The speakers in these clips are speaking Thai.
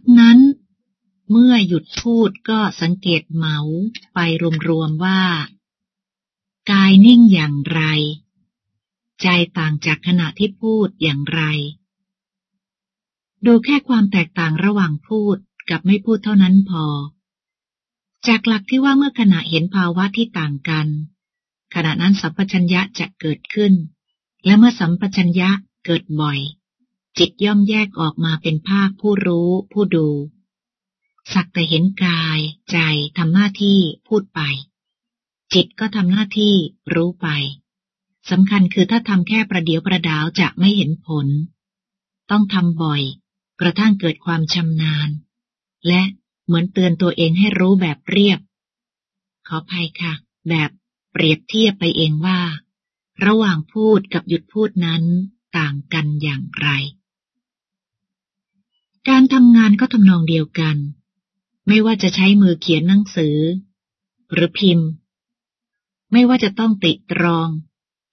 จากนั้น เมื่อหยุดพูดก็สังเกตเหมาไปรวมๆว่า กายนิ่งอย่างไร ใจต่างจากขณะที่พูดอย่างไร ดูแค่ความแตกต่างระหว่างพูดกับไม่พูดเท่านั้นพอ จากหลักที่ว่าเมื่อขณะเห็นภาวะที่ต่างกัน ขณะนั้นสัมปชัญญะจะเกิดขึ้น และเมื่อสัมปชัญญะเกิดบ่อย จิตย่อมแยกออกมาเป็นภาคผู้รู้ผู้ดู สักแต่เห็นกายใจทำหน้าที่พูดไป จิตก็ทำหน้าที่รู้ไปสำคัญคือถ้าทำแค่ประเดียวประดาวจะไม่เห็นผล ต้องทำบ่อย กระทั่งเกิดความชำนาญ และเหมือนเตือนตัวเองให้รู้แบบเรียบ ขอภัยค่ะ แบบเปรียบเทียบไปเองว่า ระหว่างพูดกับหยุดพูดนั้นต่างกันอย่างไร การทำงานก็ทำนองเดียวกัน ไม่ว่าจะใช้มือเขียนหนังสือ หรือพิมพ์ ไม่ว่าจะต้องติตรอง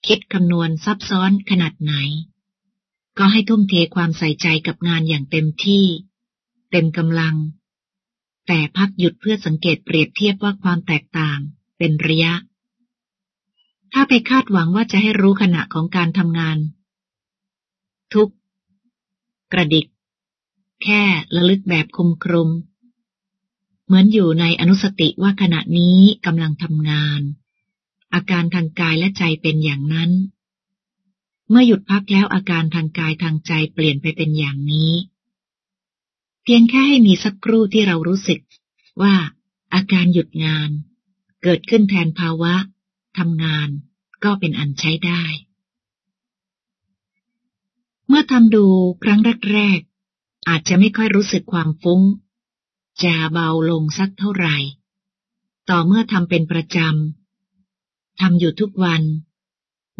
คิดคำนวณซับซ้อนขนาดไหน ก็ให้ทุ่มเทความใส่ใจกับงานอย่างเต็มที่ เต็มกำลัง แต่พักหยุดเพื่อสังเกตเปรียบเทียบว่าความแตกต่างเป็นระยะ ถ้าไปคาดหวังว่าจะให้รู้ขณะของการทำงาน ทุก กระดิก แค่ระลึกแบบคุมครุมเหมือนอยู่ในอนุสติว่าขณะนี้กำลังทำงาน อาการทางกายและใจเป็นอย่างนั้น เมื่อหยุดพักแล้วอาการทางกายทางใจเปลี่ยนไปเป็นอย่างนี้ เพียงแค่ให้มีสักครู่ที่เรารู้สึกว่าอาการหยุดงาน เกิดขึ้นแทนภาวะทำงานก็เป็นอันใช้ได้ เมื่อทำดูครั้งแรก อาจจะไม่ค่อยรู้สึกความฟุ้ง จะเบาลงสักเท่าไหร่ ต่อเมื่อทำเป็นประจำทำอยู่ทุกวัน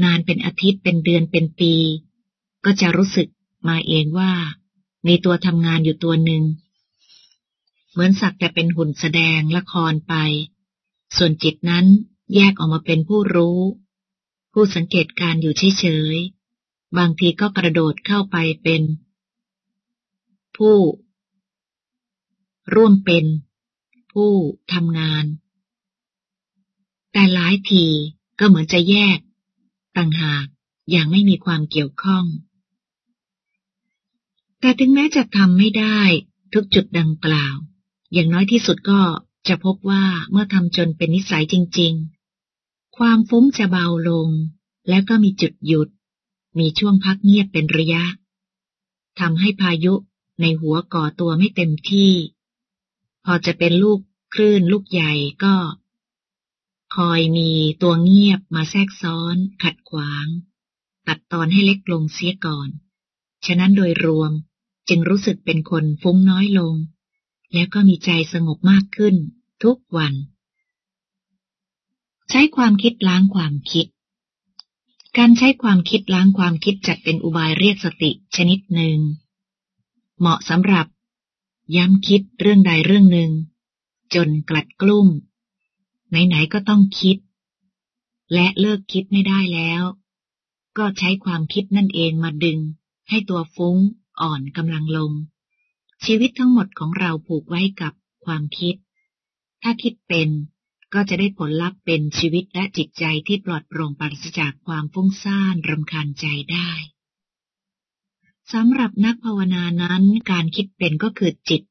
นานเป็นอาทิตย์เป็นเดือนเป็นปี ก็จะรู้สึกมาเองว่า มีตัวทำงานอยู่ตัวหนึ่ง เหมือนสักแต่เป็นหุ่นแสดงละครไป ส่วนจิตนั้นแยกออกมาเป็นผู้รู้ ผู้สังเกตการอยู่เฉยๆ บางทีก็กระโดดเข้าไปเป็น ผู้ ร่วมเป็น ผู้ทำงาน แต่หลายทีก็เหมือนจะแยก ต่างหากอย่างไม่มีความเกี่ยวข้อง แต่ถึงแม้จะทำไม่ได้ทุกจุดดังกล่าว อย่างน้อยที่สุดก็จะพบว่าเมื่อทำจนเป็นนิสัยจริง ๆ ความฟุ้งจะเบาลง แล้วก็มีจุดหยุด มีช่วงพักเงียบเป็นระยะทำให้พายุ ในหัวก่อตัวไม่เต็มที่ พอจะเป็นลูกคลื่นลูกใหญ่ก็ คอยมีตัวเงียบมาแทรกซ้อน ขัดขวาง ตัดตอนให้เล็กลงเสียก่อน ฉะนั้นโดยรวมจึงรู้สึกเป็นคนฟุ้งน้อยลง แล้วก็มีใจสงบมากขึ้น ทุกวัน ใช้ความคิดล้างความคิด การใช้ความคิดล้างความคิดจัดเป็นอุบายเรียกสติชนิดหนึ่ง เหมาะสำหรับ ย้ำคิดเรื่องใดเรื่องหนึ่ง จนกลัดกลุ้ม ไหนๆก็ต้องคิด และเลิกคิดไม่ได้แล้ว ก็ใช้ความคิดนั่นเองมาดึง ให้ตัวฟุ้งอ่อนกำลังลง ชีวิตทั้งหมดของเราผูกไว้กับความคิด ถ้าคิดเป็นก็จะได้ผลลัพธ์เป็นชีวิตและจิตใจที่ปลอดโปร่งปราศจากความฟุ้งซ่านรำคาญใจได้ สำหรับนักภาวนานั้นการคิดเป็นก็คือจิต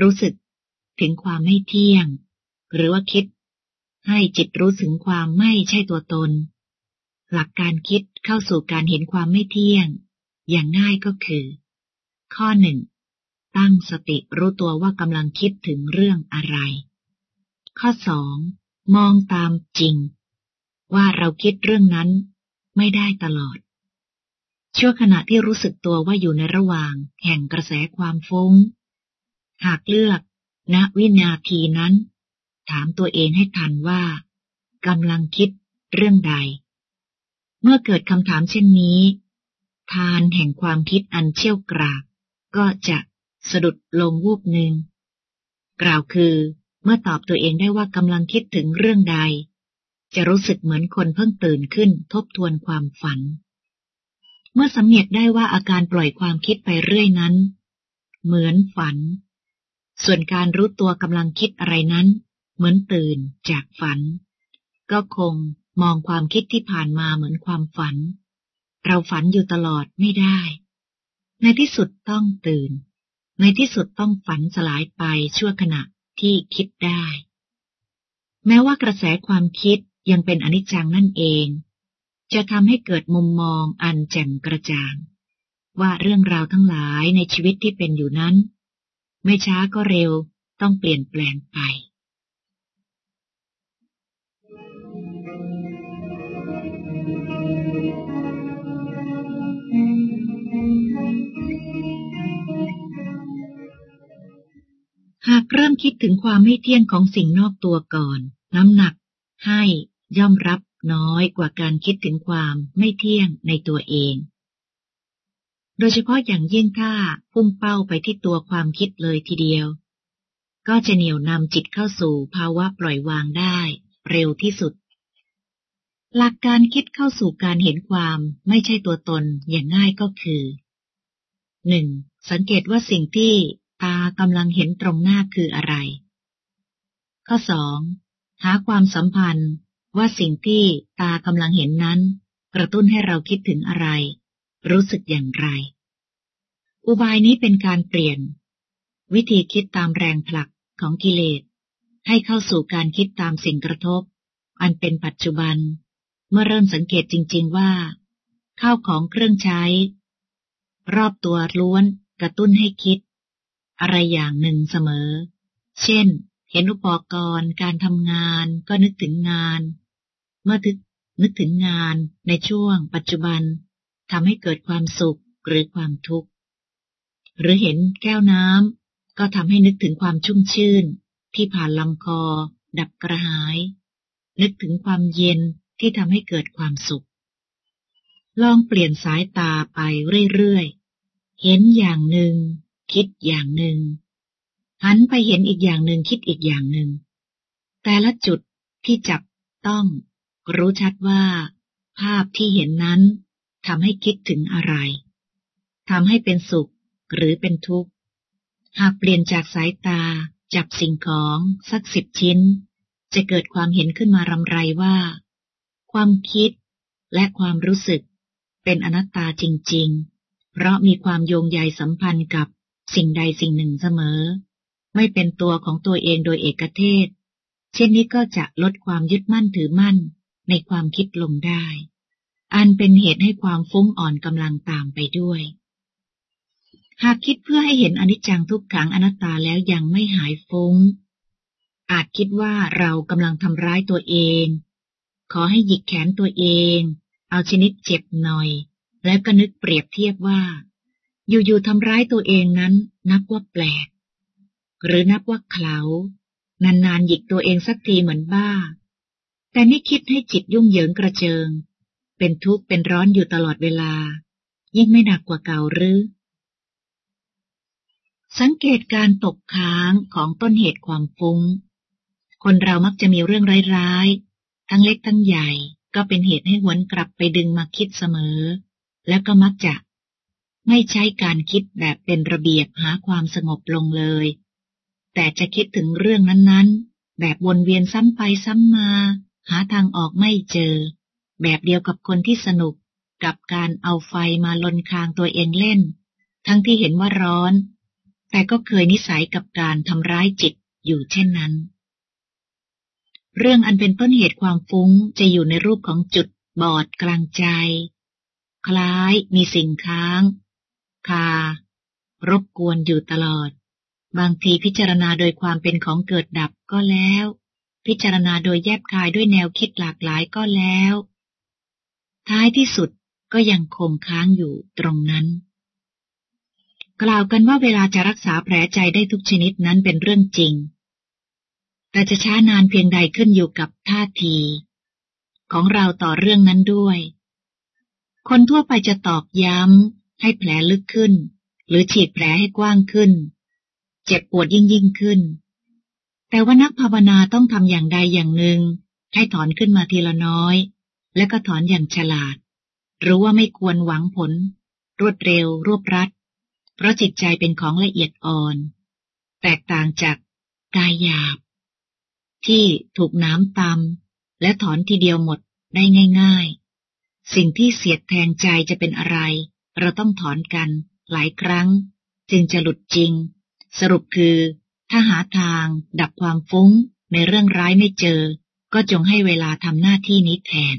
รู้สึกถึงความไม่เที่ยง หรือว่าคิด ให้จิตรู้ถึงความไม่ใช่ตัวตน หลักการคิดเข้าสู่การเห็นความไม่เที่ยง อย่างง่ายก็คือ ข้อหนึ่งตั้งสติรู้ตัวว่ากำลังคิดถึงเรื่องอะไร ข้อสองมองตามจริง ว่าเราคิดเรื่องนั้นไม่ได้ตลอด ชั่วขณะที่รู้สึกตัวว่าอยู่ในระหว่าง แห่งกระแสความฟุง้ง หากเลือก ณวินาทีนั้น ถามตัวเองให้ทันว่ากำลังคิดเรื่องใด เมื่อเกิดคำถามเช่นนี้ ทานแห่งความคิดอันเชี่ยวกรากก็จะสะดุดลงวูบหนึ่ง กล่าวคือเมื่อตอบตัวเองได้ว่ากำลังคิดถึงเรื่องใด จะรู้สึกเหมือนคนเพิ่งตื่นขึ้นทบทวนความฝัน เมื่อสำเนียกได้ว่าอาการปล่อยความคิดไปเรื่อยนั้น เหมือนฝัน ส่วนการรู้ตัวกำลังคิดอะไรนั้น เหมือนตื่นจากฝัน ก็คงมองความคิดที่ผ่านมาเหมือนความฝัน เราฝันอยู่ตลอดไม่ได้ ในที่สุดต้องตื่น ในที่สุดต้องฝันสลายไปชั่วขณะที่คิดได้ แม้ว่ากระแสความคิดยังเป็นอนิจจังนั่นเอง จะทำให้เกิดมุมมองอันแจ่มกระจ่าง ว่าเรื่องราวทั้งหลายในชีวิตที่เป็นอยู่นั้น ไม่ช้าก็เร็วต้องเปลี่ยนแปลงไปหากเริ่มคิดถึงความไม่เที่ยงของสิ่งนอกตัวก่อน น้ำหนัก ให้ย่อมรับ น้อยกว่าการคิดถึงความไม่เที่ยงในตัวเอง โดยเฉพาะอย่างยิ่งถ้าพุ่งเป้าไปที่ตัวความคิดเลยทีเดียว ก็จะเหนี่ยวนำจิตเข้าสู่ภาวะปล่อยวางได้ เร็วที่สุด หลักการคิดเข้าสู่การเห็นความไม่ใช่ตัวตนอย่างง่ายก็คือหนึ่งสังเกตว่าสิ่งที่ตากำลังเห็นตรงหน้าคืออะไร ข้อสองหาความสัมพันธ์ ว่าสิ่งที่ตากำลังเห็นนั้น กระตุ้นให้เราคิดถึงอะไร รู้สึกอย่างไร อุบายนี้เป็นการเปลี่ยน วิธีคิดตามแรงผลักของกิเลส ให้เข้าสู่การคิดตามสิ่งกระทบ อันเป็นปัจจุบัน เมื่อเริ่มสังเกตจริง ๆว่า ข้าวของเครื่องใช้ รอบตัวล้วนกระตุ้นให้คิด อะไรอย่างหนึ่งเสมอ เช่นเห็นอุปกรณ์ การทำงาน ก็นึกถึงงาน เมื่อทึกนึกถึงงานในช่วงปัจจุบันทำให้เกิดความสุขหรือความทุกข์ หรือเห็นแก้วน้ำก็ทำให้นึกถึงความชุ่มชื่น ที่ผ่านลำคอ ดับกระหาย นึกถึงความเย็นที่ทำให้เกิดความสุข ลองเปลี่ยนสายตาไปเรื่อยๆ เห็นอย่างหนึ่ง คิดอย่างหนึ่ง หันไปเห็นอีกอย่างหนึ่งคิดอีกอย่างหนึ่ง แต่ละจุดที่จับต้อง รู้ชัดว่า ภาพที่เห็นนั้นทำให้คิดถึงอะไรทำให้เป็นสุขหรือเป็นทุกข์ หากเปลี่ยนจากสายตาจับสิ่งของสักสิบชิ้น จะเกิดความเห็นขึ้นมารำไรว่า ความคิดและความรู้สึกเป็นอนัตตาจริง ๆ เพราะมีความโยงใยสัมพันธ์กับสิ่งใดสิ่งหนึ่งเสมอ ไม่เป็นตัวของตัวเองโดยเอกเทศ เช่นนี้ก็จะลดความยึดมั่นถือมั่น ในความคิดลงได้ อันเป็นเหตุให้ความฟุ้งอ่อนกำลังตามไปด้วย หากคิดเพื่อให้เห็นอนิจจังทุกขังอนัตตาแล้วยังไม่หายฟุ้ง อาจคิดว่าเรากำลังทำร้ายตัวเอง ขอให้หยิกแขนตัวเอง เอาชนิดเจ็บหน่อย แล้วก็นึกเปรียบเทียบว่า อยู่ๆทำร้ายตัวเองนั้น นับว่าแปลก หรือนับว่าเขานานๆหยิกตัวเองสักทีเหมือนบ้า แต่ไม่คิดให้จิตยุ่งเหยิงกระเจิง เป็นทุกข์เป็นร้อนอยู่ตลอดเวลา ยิ่งไม่หนักกว่าเก่าหรือ สังเกตการตกค้างของต้นเหตุความฟุง้ง คนเรามักจะมีเรื่องร้ายๆ ทั้งเล็กทั้งใหญ่ก็เป็นเหตุให้หวนกลับไปดึงมาคิดเสมอ แล้วก็มักจะไม่ใช้การคิดแบบเป็นระเบียบหาความสงบลงเลย แต่จะคิดถึงเรื่องนั้นๆ แบบวนเวียนซ้ำไปซ้ำมา หาทางออกไม่เจอ แบบเดียวกับคนที่สนุกกับการเอาไฟมาลนคางตัวเองเล่น ทั้งที่เห็นว่าร้อน แต่ก็เคยนิสัยกับการทำร้ายจิตอยู่เช่นนั้น เรื่องอันเป็นต้นเหตุความฟุ้งจะอยู่ในรูปของจุดบอดกลางใจ คล้ายมีสิ่งค้าง คารบกวนอยู่ตลอด บางทีพิจารณาโดยความเป็นของเกิดดับก็แล้ว พิจารณาโดยแยบคายด้วยแนวคิดหลากหลายก็แล้ว ท้ายที่สุดก็ยังคงค้างอยู่ตรงนั้น กล่าวกันว่าเวลาจะรักษาแผลใจได้ทุกชนิดนั้นเป็นเรื่องจริง แต่จะช้านานเพียงใดขึ้นอยู่กับท่าที ของเราต่อเรื่องนั้นด้วย คนทั่วไปจะตอกย้ำให้แผลลึกขึ้น หรือฉีดแผลให้กว้างขึ้น เจ็บปวดยิ่งยิ่งขึ้น แต่ว่านักภาวนาต้องทำอย่างใดอย่างหนึ่ง ให้ถอนขึ้นมาทีละน้อย และก็ถอนอย่างฉลาด รู้ว่าไม่ควรหวังผล รวดเร็ว รวบรัด เพราะจิตใจเป็นของละเอียดอ่อน แตกต่างจากกายหยาบ ที่ถูกน้ำตำและถอนทีเดียวหมดได้ง่าย ๆ สิ่งที่เสียดแทงใจจะเป็นอะไร เราต้องถอนกันหลายครั้ง จึงจะหลุดจริง สรุปคือ ถ้าหาทางดับความฟุ้งในเรื่องร้ายไม่เจอ ก็จงให้เวลาทำหน้าที่นี้แทน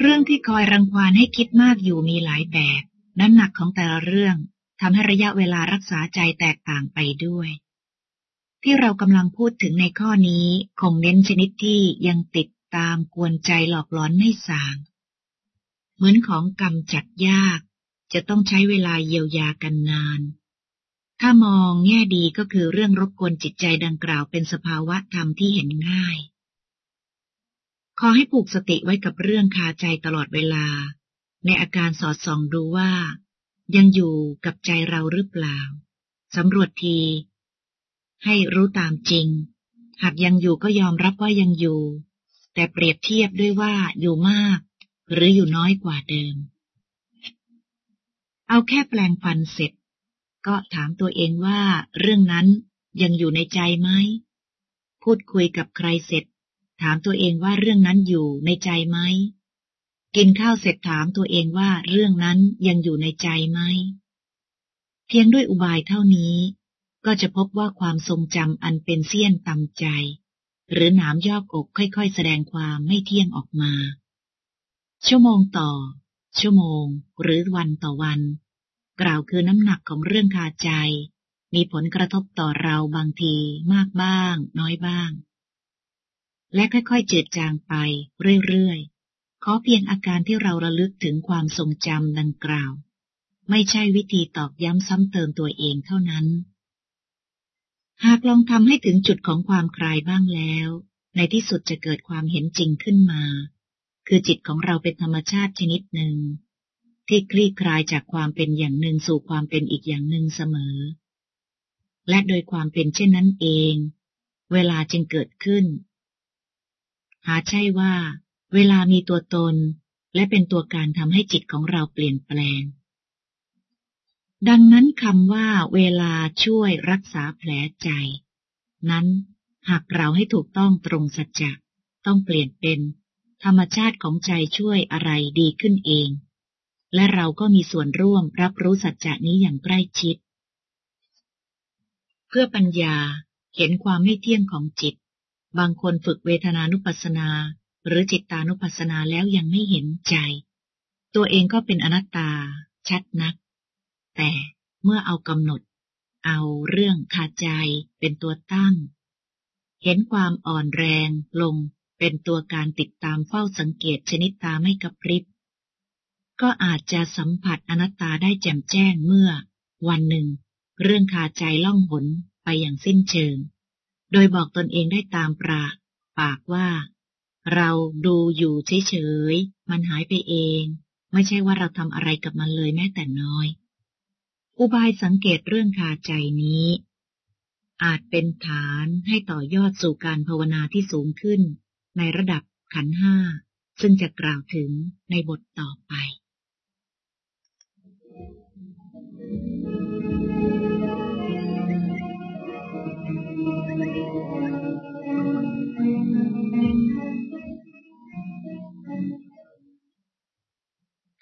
เรื่องที่คอยรังควานให้คิดมากอยู่มีหลายแบบ น้ำหนักของแต่ละเรื่องทำให้ระยะเวลารักษาใจแตกต่างไปด้วย ที่เรากำลังพูดถึงในข้อนี้คงเน้นชนิดที่ยังติดตามกวนใจหลอกหลอนไม่สาง เหมือนของกรรมจัดยาก จะต้องใช้เวลาเยียวยากันนาน ถ้ามองแง่ดีก็คือเรื่องรบกวนจิตใจดังกล่าวเป็นสภาวะธรรมที่เห็นง่าย ขอให้ผูกสติไว้กับเรื่องคาใจตลอดเวลา ในอาการสอดส่องดูว่า ยังอยู่กับใจเราหรือเปล่าสำรวจที ให้รู้ตามจริง หากยังอยู่ก็ยอมรับว่ายังอยู่ แต่เปรียบเทียบด้วยว่าอยู่มาก หรืออยู่น้อยกว่าเดิม เอาแค่แปลงฟันเสร็จ ก็ถามตัวเองว่าเรื่องนั้นยังอยู่ในใจไหม พูดคุยกับใครเสร็จ ถามตัวเองว่าเรื่องนั้นอยู่ในใจไหม กินข้าวเสร็จถามตัวเองว่าเรื่องนั้นยังอยู่ในใจไหม เพียงด้วยอุบายเท่านี้ ก็จะพบว่าความทรงจำอันเป็นเสี้ยนตำใจ หรือหนามยอบอกค่อยๆ แสดงความไม่เที่ยงออกมา ชั่วโมงต่อ ชั่วโมง หรือวันต่อวัน กล่าวคือน้ำหนักของเรื่องคาใจ มีผลกระทบต่อเราบางทีมากบ้าง น้อยบ้าง และค่อยๆเจืดจางไปเรื่อยๆ ขอเพียงอาการที่เราระลึกถึงความทรงจำดังกล่าว ไม่ใช่วิธีตอกย้ำซ้ำเติมตัวเองเท่านั้น หากลองทำให้ถึงจุดของความคลายบ้างแล้ว ในที่สุดจะเกิดความเห็นจริงขึ้นมา คือจิตของเราเป็นธรรมชาติชนิดหนึ่ง ที่คลี่คลายจากความเป็นอย่างหนึ่งสู่ความเป็นอีกอย่างหนึ่งเสมอ และโดยความเป็นเช่นนั้นเอง เวลาจึงเกิดขึ้น หาใช่ว่า เวลามีตัวตน และเป็นตัวการทำให้จิตของเราเปลี่ยนแปลง ดังนั้นคำว่าเวลาช่วยรักษาแผลใจ นั้นหากเราให้ถูกต้องตรงสัจจะต้องเปลี่ยนเป็น ธรรมชาติของใจช่วยอะไรดีขึ้นเอง และเราก็มีส่วนร่วมรับรู้สัจจะนี้อย่างใกล้ชิด เพื่อปัญญาเห็นความไม่เที่ยงของจิต บางคนฝึกเวทนานุปัสสนา หรือจิตตานุปัสสนาแล้วยังไม่เห็นใจ ตัวเองก็เป็นอนัตตา ชัดนัก แต่เมื่อเอากำหนด เอาเรื่องขาใจเป็นตัวตั้ง เห็นความอ่อนแรงลงเป็นตัวการติดตามเฝ้าสังเกตชนิดตาไม่กระพริบ ก็อาจจะสัมผัสอนัตตาได้แจ่มแจ้งเมื่อ วันหนึ่ง เรื่องขาใจล่องหนไปอย่างสิ้นเชิง โดยบอกตนเองได้ตามปราปากว่า เราดูอยู่เฉยๆ มันหายไปเอง ไม่ใช่ว่าเราทำอะไรกับมันเลยแม้แต่น้อย อุบายสังเกตเรื่องคาใจนี้ อาจเป็นฐานให้ต่อยอดสู่การภาวนาที่สูงขึ้น ในระดับขันห้า ซึ่งจะกล่าวถึงในบทต่อไป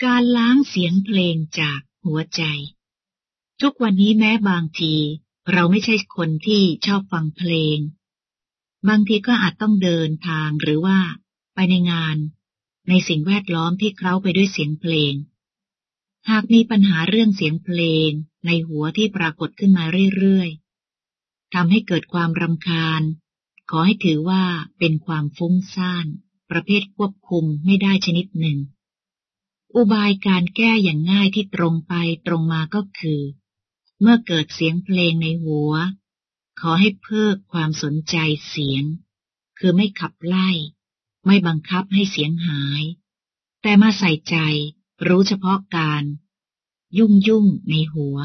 การล้างเสียงเพลงจากหัวใจ ทุกวันนี้แม้บางที เราไม่ใช่คนที่ชอบฟังเพลง บางทีก็อาจต้องเดินทางหรือว่า ไปในงาน ในสิ่งแวดล้อมที่เคล้าไปด้วยเสียงเพลง หากมีปัญหาเรื่องเสียงเพลง ในหัวที่ปรากฏขึ้นมาเรื่อยๆทำให้เกิดความรำคาญ ขอให้ถือว่าเป็นความฟุ้งซ่าน ประเภทควบคุมไม่ได้ชนิดหนึ่ง อุบายการแก้อย่างง่ายที่ตรงไปตรงมาก็คือ เมื่อเกิดเสียงเพลงในหัว ขอให้เพิกความสนใจเสียง คือไม่ขับไล่ ไม่บังคับให้เสียงหาย แต่มาใส่ใจรู้เฉพาะการ ยุ่งยุ่งในหัว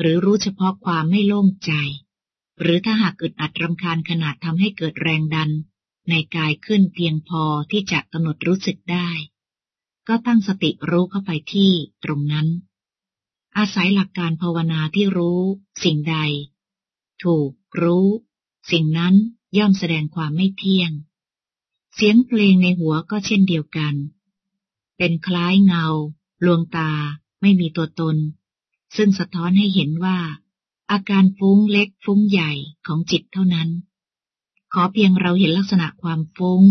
หรือรู้เฉพาะความไม่โล่งใจ หรือถ้าหากอึดอัดรำคาญขนาดทำให้เกิดแรงดัน ในกายขึ้นเพียงพอที่จะกำหนดรู้สึกได้ ก็ตั้งสติรู้เข้าไปที่ตรงนั้น อาศัยหลักการภาวนาที่รู้ สิ่งใด ถูกรู้ สิ่งนั้นย่อมแสดงความไม่เที่ยง เสียงเพลงในหัวก็เช่นเดียวกัน เป็นคล้ายเงา ลวงตา ไม่มีตัวตน ซึ่งสะท้อนให้เห็นว่า อาการฟุ้งเล็กฟุ้งใหญ่ของจิตเท่านั้น ขอเพียงเราเห็นลักษณะความฟุ้ง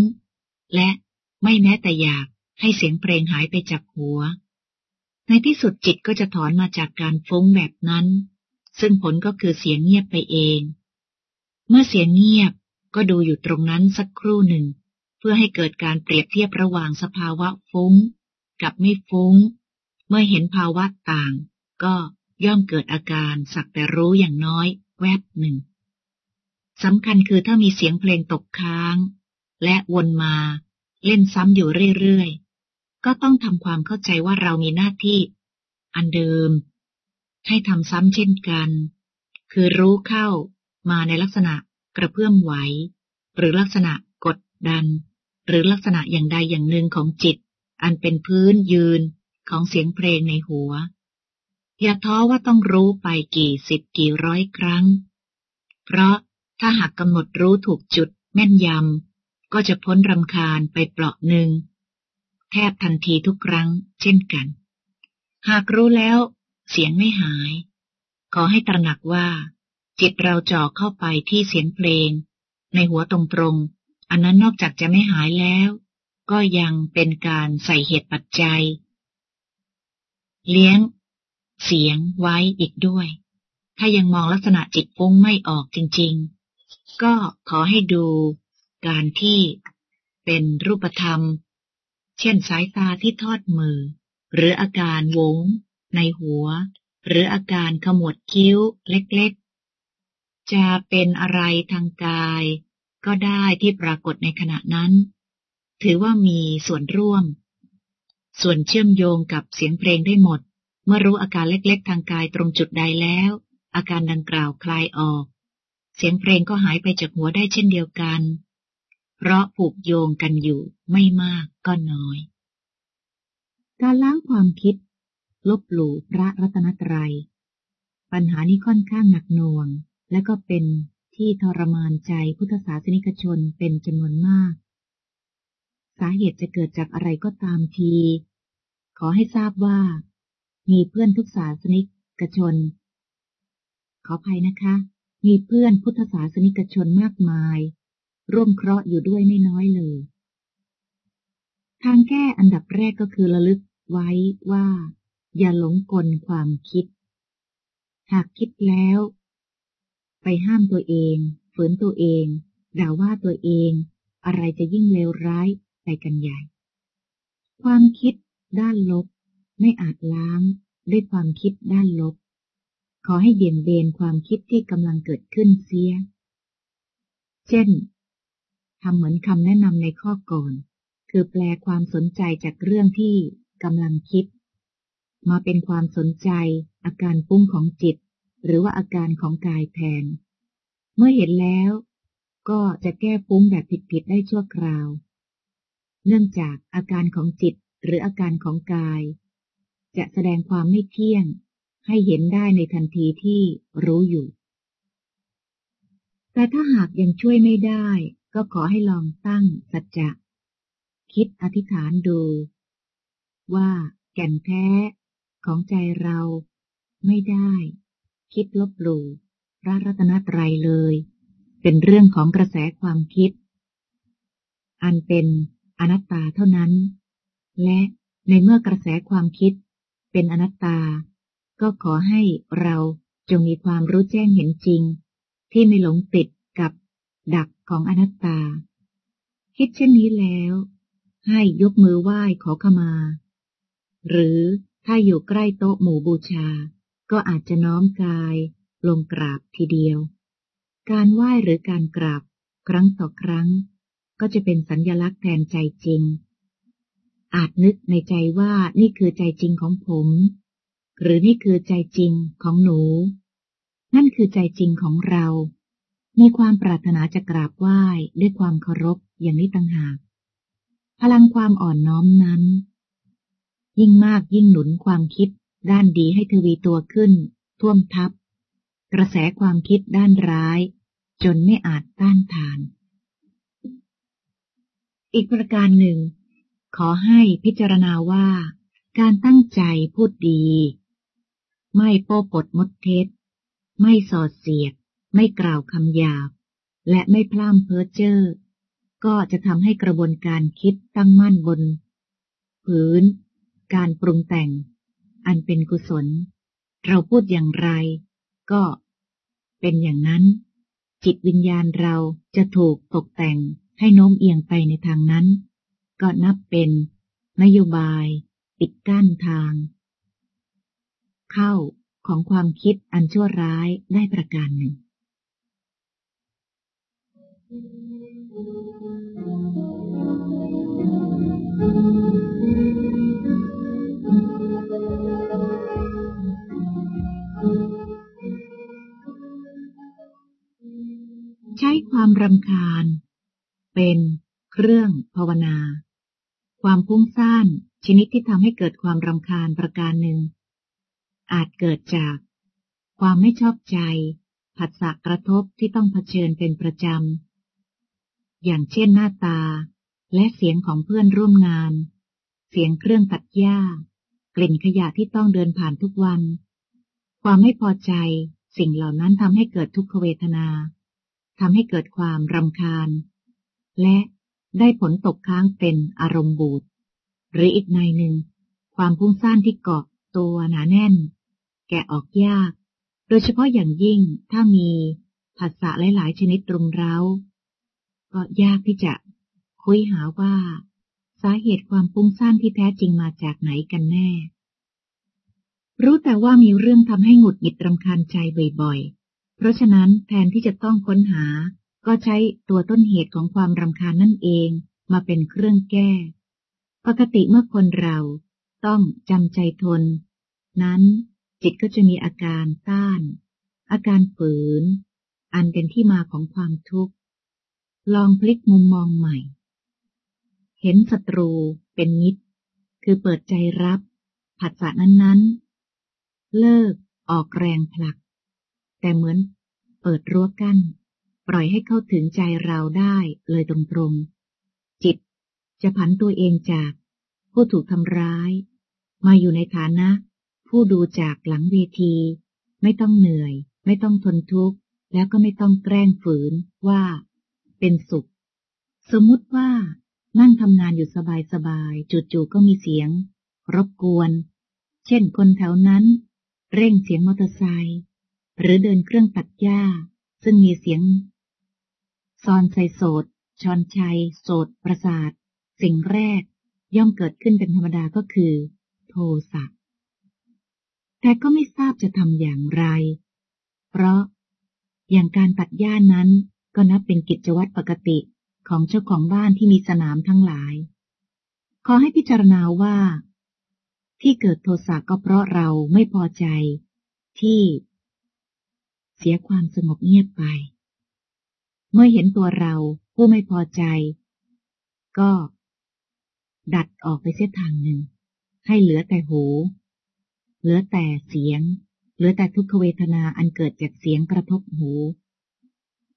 และไม่แม้แต่อยากให้เสียงเพลงหายไปจากหัว ในที่สุดจิตก็จะถอนมาจากการฟุ้งแบบนั้น ซึ่งผลก็คือเสียงเงียบไปเอง เมื่อเสียงเงียบก็ดูอยู่ตรงนั้นสักครู่หนึ่ง เพื่อให้เกิดการเปรียบเทียบระหว่างสภาวะฟุ้ง กับไม่ฟุ้ง เมื่อเห็นภาวะต่าง ก็ย่อมเกิดอาการสักแต่รู้อย่างน้อย แวบหนึ่งสำคัญคือถ้ามีเสียงเพลงตกค้าง และวนมาเล่นซ้ำอยู่เรื่อยๆ ก็ต้องทำความเข้าใจว่าเรามีหน้าที่ อันเดิม ให้ทำซ้ำเช่นกัน คือรู้เข้ามาในลักษณะกระเพื่อมไหว หรือลักษณะกดดัน หรือลักษณะอย่างใดอย่างหนึ่งของจิต อันเป็นพื้นยืนของเสียงเพลงในหัว อย่าท้อว่าต้องรู้ไปกี่สิบกี่ร้อยครั้ง เพราะถ้าหากกำหนดรู้ถูกจุดแม่นยำก็จะพ้นรำคาญไปเปราะหนึ่ง แทบทันทีทุกครั้ง เช่นกัน หากรู้แล้ว เสียงไม่หาย ขอให้ตระหนักว่า จิตเราจ่อเข้าไปที่เสียงเพลง ในหัวตรงๆ อันนั้นนอกจากจะไม่หายแล้ว ก็ยังเป็นการใส่เหตุปัจจัย เลี้ยง เสียงไว้อีกด้วย ถ้ายังมองลักษณะจิตฟุ้งไม่ออกจริง ๆ ก็ขอให้ดูการที่เป็นรูปธรรม เช่นสายตาที่ทอดมือ หรืออาการวง ในหัว หรืออาการขมวดคิ้วเล็กๆ จะเป็นอะไรทางกาย ก็ได้ที่ปรากฏในขณะนั้น ถือว่ามีส่วนร่วม ส่วนเชื่อมโยงกับเสียงเพลงได้หมด เมื่อรู้อาการเล็กๆ ทางกายตรงจุดใดแล้ว อาการดังกล่าวคลายออก เสียงเพลงก็หายไปจากหัวได้เช่นเดียวกัน เพราะผูกโยงกันอยู่ไม่มาก ก็น้อย การล้างความคิด ลบหลู่พระรัตนตรยัย ปัญหานี้ค่อนข้างหนักหน่วง และก็เป็นที่ทรมานใจพุทธศาสนิกชนเป็นจำนวนมาก สาเหตุจะเกิดจากอะไรก็ตามที ขอให้ทราบว่า มีเพื่อนทุกศาสนิกชน ขออภัยนะคะ มีเพื่อนพุทธศาสนิกชนมากมาย ร่วมเคราะห์อยู่ด้วยไม่น้อยเลย ทางแก้อันดับแรกก็คือระลึกไว้ว่า อย่าหลงกลความคิด หากคิดแล้ว ไปห้ามตัวเอง ฝืนตัวเอง ด่าว่าตัวเอง อะไรจะยิ่งเลวร้ายไปกันใหญ่ ความคิดด้านลบ ไม่อาจล้างด้วยความคิดด้านลบ ขอให้เบี่ยงเบนความคิดที่กำลังเกิดขึ้นเสีย เช่นทำเหมือนคำแนะนำในข้อก่อน คือแปลความสนใจจากเรื่องที่กำลังคิด มาเป็นความสนใจ อาการปุ้งของจิต หรือว่าอาการของกายแทน เมื่อเห็นแล้ว ก็จะแก้ฟุ้งแบบผิดๆได้ชั่วคราว เนื่องจากอาการของจิตหรืออาการของกาย จะแสดงความไม่เที่ยง ให้เห็นได้ในทันทีที่รู้อยู่ แต่ถ้าหากยังช่วยไม่ได้ ก็ขอให้ลองตั้งสัจจะ คิดอธิษฐานดู ว่าแก่นแท้ของใจเราไม่ได้ คิดลบหลู่พระรัตนตรัยเลย เป็นเรื่องของกระแสความคิด อันเป็นอนัตตาเท่านั้น และในเมื่อกระแสความคิดเป็นอนัตตา ก็ขอให้เราจงมีความรู้แจ้งเห็นจริง ที่ไม่หลงติดกับดักของอนัตตา คิดเช่นนี้แล้ว ให้ยกมือไหว้ขอขมา หรือถ้าอยู่ใกล้โต๊ะหมู่บูชา ก็อาจจะน้อมกายลงกราบทีเดียว การไหว้หรือการกราบครั้งต่อครั้ง ก็จะเป็นสัญญลักษณ์แทนใจจริง อาจนึกในใจว่านี่คือใจจริงของผม หรือนี่คือใจจริงของหนู นั่นคือใจจริงของเรา มีความปรารถนาจะกราบไหว้ด้วยความเคารพอย่างนี้ต่างหาก พลังความอ่อนน้อมนั้น ยิ่งมากยิ่งหนุนความคิดด้านดีให้ทวีตัวขึ้น ท่วมทับ กระแสความคิดด้านร้าย จนไม่อาจต้านทาน อีกประการหนึ่ง ขอให้พิจารณาว่า การตั้งใจพูดดี ไม่โป้ปดมดเท็จ ไม่สอดเสียด ไม่กล่าวคำหยาบ และไม่พล่ำเพ้อเจ้อ ก็จะทำให้กระบวนการคิดตั้งมั่นบนพื้นการปรุงแต่ง อันเป็นกุศล เราพูดอย่างไร ก็เป็นอย่างนั้น จิตวิญญาณเราจะถูกตกแต่งให้โน้มเอียงไปในทางนั้น ก็นับเป็นนโยบาย ปิดกั้นทาง เข้าของความคิดอันชั่วร้ายได้ประการหนึ่ง ใช้ความรำคาญ เป็นเครื่องภาวนา ความพุ่งซ่านชนิดที่ทำให้เกิดความรำคาญประการหนึ่ง อาจเกิดจาก ความไม่ชอบใจ ผัสสะกระทบที่ต้องเผชิญเป็นประจำ อย่างเช่นหน้าตา และเสียงของเพื่อนร่วมงาน เสียงเครื่องตัดหญ้า กลิ่นขยะที่ต้องเดินผ่านทุกวัน ความไม่พอใจ สิ่งเหล่านั้นทำให้เกิดทุกขเวทนาทำให้เกิดความรำคาญ และได้ผลตกค้างเป็นอารมณ์บูดหรืออีกในหนึ่ง ความพุ่งซ่านที่เกาะตัวหนาแน่น แกะออกยาก โดยเฉพาะอย่างยิ่งถ้ามีภาษาหลาย ๆ ชนิดรุมเร้า ก็ยากที่จะคุยหาว่า สาเหตุความพุ่งซ่านที่แท้จริงมาจากไหนกันแน่ รู้แต่ว่ามีเรื่องทำให้หงุดหงิดรำคาญใจบ่อยๆ เพราะฉะนั้นแทนที่จะต้องค้นหา ก็ใช้ตัวต้นเหตุของความรำคาญนั่นเองมาเป็นเครื่องแก้ ปกติเมื่อคนเราต้องจำใจทน นั้นจิตก็จะมีอาการต้าน อาการฝืน อันเป็นที่มาของความทุกข์ ลองพลิกมุมมองใหม่ เห็นศัตรูเป็นมิตร คือเปิดใจรับ ผัสสะนั้นๆ เลิกออกแรงผลัก แต่เหมือนเปิดรั้วกั้น ปล่อยให้เข้าถึงใจเราได้เลยตรงๆ จิตจะผันตัวเองจากผู้ถูกทำร้าย มาอยู่ในฐานะ ผู้ดูจากหลังเวที ไม่ต้องเหนื่อย ไม่ต้องทนทุกข์ แล้วก็ไม่ต้องแกล้งฝืนว่า เป็นสุข สมมุติว่านั่งทำงานอยู่สบายๆจู่ๆก็มีเสียง รบกวน เช่นคนแถวนั้น เร่งเสียงมอเตอร์ไซค์หรือเดินเครื่องตัดหญ้า ซึ่งมีเสียงซอนไซโสดชอนชัย โสดประสาท สิ่งแรก ย่อมเกิดขึ้นเป็นธรรมดาก็คือ โทสะแต่ก็ไม่ทราบจะทำอย่างไร เพราะอย่างการตัดหญ้านั้น ก็นับเป็นกิจวัตรปกติของเจ้าของบ้านที่มีสนามทั้งหลาย ขอให้พิจารณาว่า ที่เกิดโทสะก็เพราะเราไม่พอใจ ที่เสียความสงบเงียบไป เมื่อเห็นตัวเราผู้ไม่พอใจ ก็ ดัดออกไปเสียทางหนึ่ง ให้เหลือแต่หู เหลือแต่เสียง เหลือแต่ทุกขเวทนาอันเกิดจากเสียงกระทบหู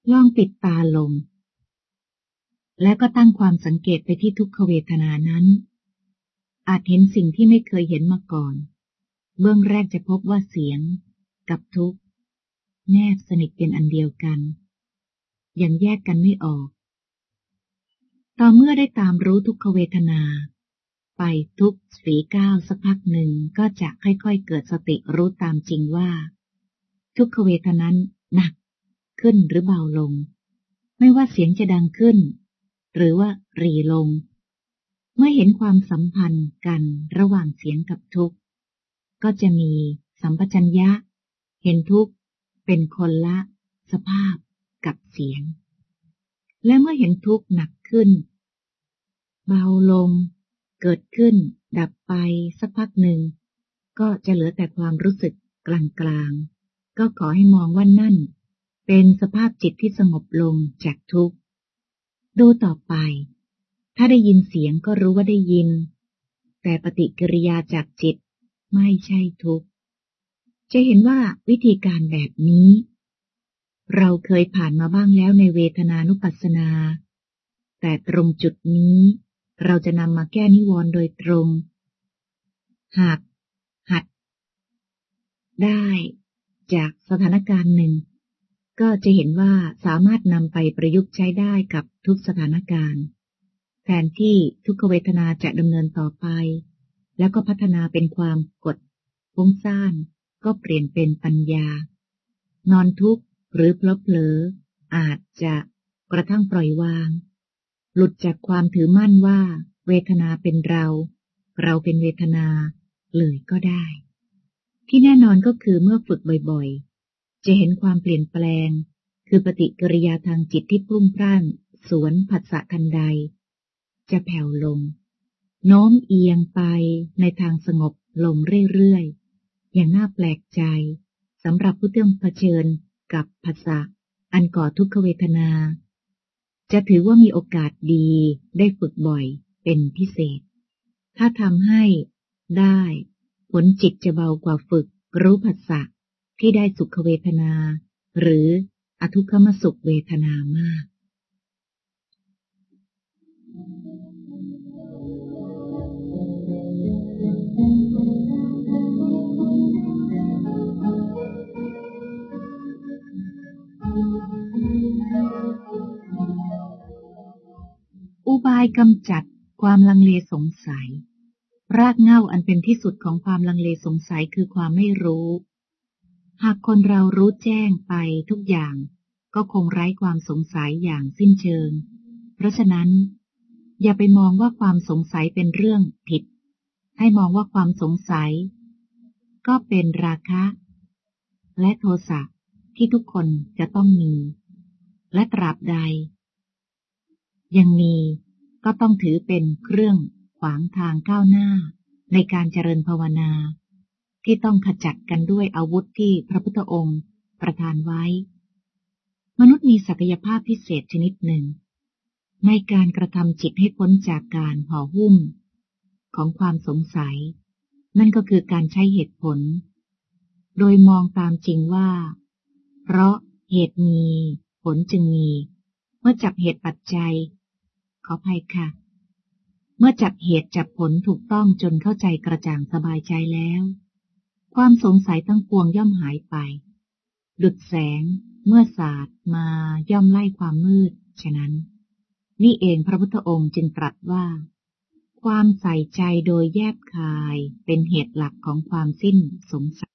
ลองปิดตาลง แล้วก็ตั้งความสังเกตไปที่ทุกขเวทนานั้น อาจเห็นสิ่งที่ไม่เคยเห็นมาก่อน เบื้องแรกจะพบว่าเสียง กับทุกแนบสนิทเป็นอันเดียวกัน ยังแยกกันไม่ออก ต่อเมื่อได้ตามรู้ทุกขเวทนา ไปทุกสีก้าวสักพักหนึ่งก็จะค่อยๆเกิดสติรู้ตามจริงว่า ทุกขเวทนั้นหนัก ขึ้นหรือเบาลง ไม่ว่าเสียงจะดังขึ้น หรือว่ารีลง เมื่อเห็นความสัมพันธ์กันระหว่างเสียงกับทุกข์ ก็จะมีสัมปชัญญะ เห็นทุกข์เป็นคนละ สภาพกับเสียง และเมื่อเห็นทุกข์หนักขึ้น เบาลง เกิดขึ้น ดับไปสักพักหนึ่ง ก็จะเหลือแต่ความรู้สึกกลางๆ ก็ขอให้มองว่านั่น เป็นสภาพจิตที่สงบลงจากทุกข์ ดูต่อไป ถ้าได้ยินเสียงก็รู้ว่าได้ยิน แต่ปฏิกิริยาจากจิตไม่ใช่ทุกข์ จะเห็นว่าวิธีการแบบนี้ เราเคยผ่านมาบ้างแล้วในเวทนานุปัสสนา แต่ตรงจุดนี้เราจะนำมาแก้นิวรณ์โดยตรง หากหัด ได้จากสถานการณ์หนึ่ง ก็จะเห็นว่าสามารถนำไปประยุกต์ใช้ได้กับทุกสถานการณ์แทนที่ทุกขเวทนาจะดำเนินต่อไป แล้วก็พัฒนาเป็นความกดฟุ้งซ่านก็เปลี่ยนเป็นปัญญา นอนทุกข์หรือเพลเผลออาจจะกระทั่งปล่อยวาง หลุดจากความถือมั่นว่า เวทนาเป็นเรา เราเป็นเวทนาเลยก็ได้ ที่แน่นอนก็คือเมื่อฝึกบ่อยๆ จะเห็นความเปลี่ยนแปลง คือปฏิกิริยาทางจิตที่พุ่งพร่าน สวนผัสสะทันใด จะแผ่วลง โน้มเอียงไปในทางสงบลงเรื่อยๆ อย่างน่าแปลกใจสำหรับผู้เตื่องเผชิญกับผัสสะอันก่อทุกขเวทนา จะถือว่ามีโอกาสดีได้ฝึกบ่อยเป็นพิเศษ ถ้าทำให้ได้ ผลจิตจะเบากว่าฝึกรู้ผัสสะ ที่ได้สุขเวทนา หรืออทุกขมสุขเวทนามาก อุบายกำจัดความลังเลสงสัย รากเหง้าอันเป็นที่สุดของความลังเลสงสัยคือความไม่รู้ หากคนเรารู้แจ้งไปทุกอย่าง ก็คงไร้ความสงสัยอย่างสิ้นเชิง เพราะฉะนั้น อย่าไปมองว่าความสงสัยเป็นเรื่องผิด ให้มองว่าความสงสัย ก็เป็นราคะ และโทสะที่ทุกคนจะต้องมี และตราบใด ยังมีก็ต้องถือเป็นเครื่องขวางทางก้าวหน้าในการเจริญภาวนา ที่ต้องขจัดกันด้วยอาวุธที่พระพุทธองค์ประทานไว้ มนุษย์มีศักยภาพพิเศษชนิดหนึ่ง ในการกระทำจิตให้พ้นจากการห่อหุ้ม ของความสงสัย นั่นก็คือการใช้เหตุผล โดยมองตามจริงว่า เพราะเหตุมี ผลจึงมี เมื่อจับเหตุปัจจัย ขอภัยค่ะ เมื่อจับเหตุจับผลถูกต้องจนเข้าใจกระจ่างสบายใจแล้ว ความสงสัยทั้งปวงย่อมหายไป ดุดแสง เมื่อศาสตร์มาย่อมไล่ความมืด ฉะนั้น นี่เองพระพุทธองค์จึงตรัสว่า ความใส่ใจโดยแยบคายเป็นเหตุหลักของความสิ้นสงสัย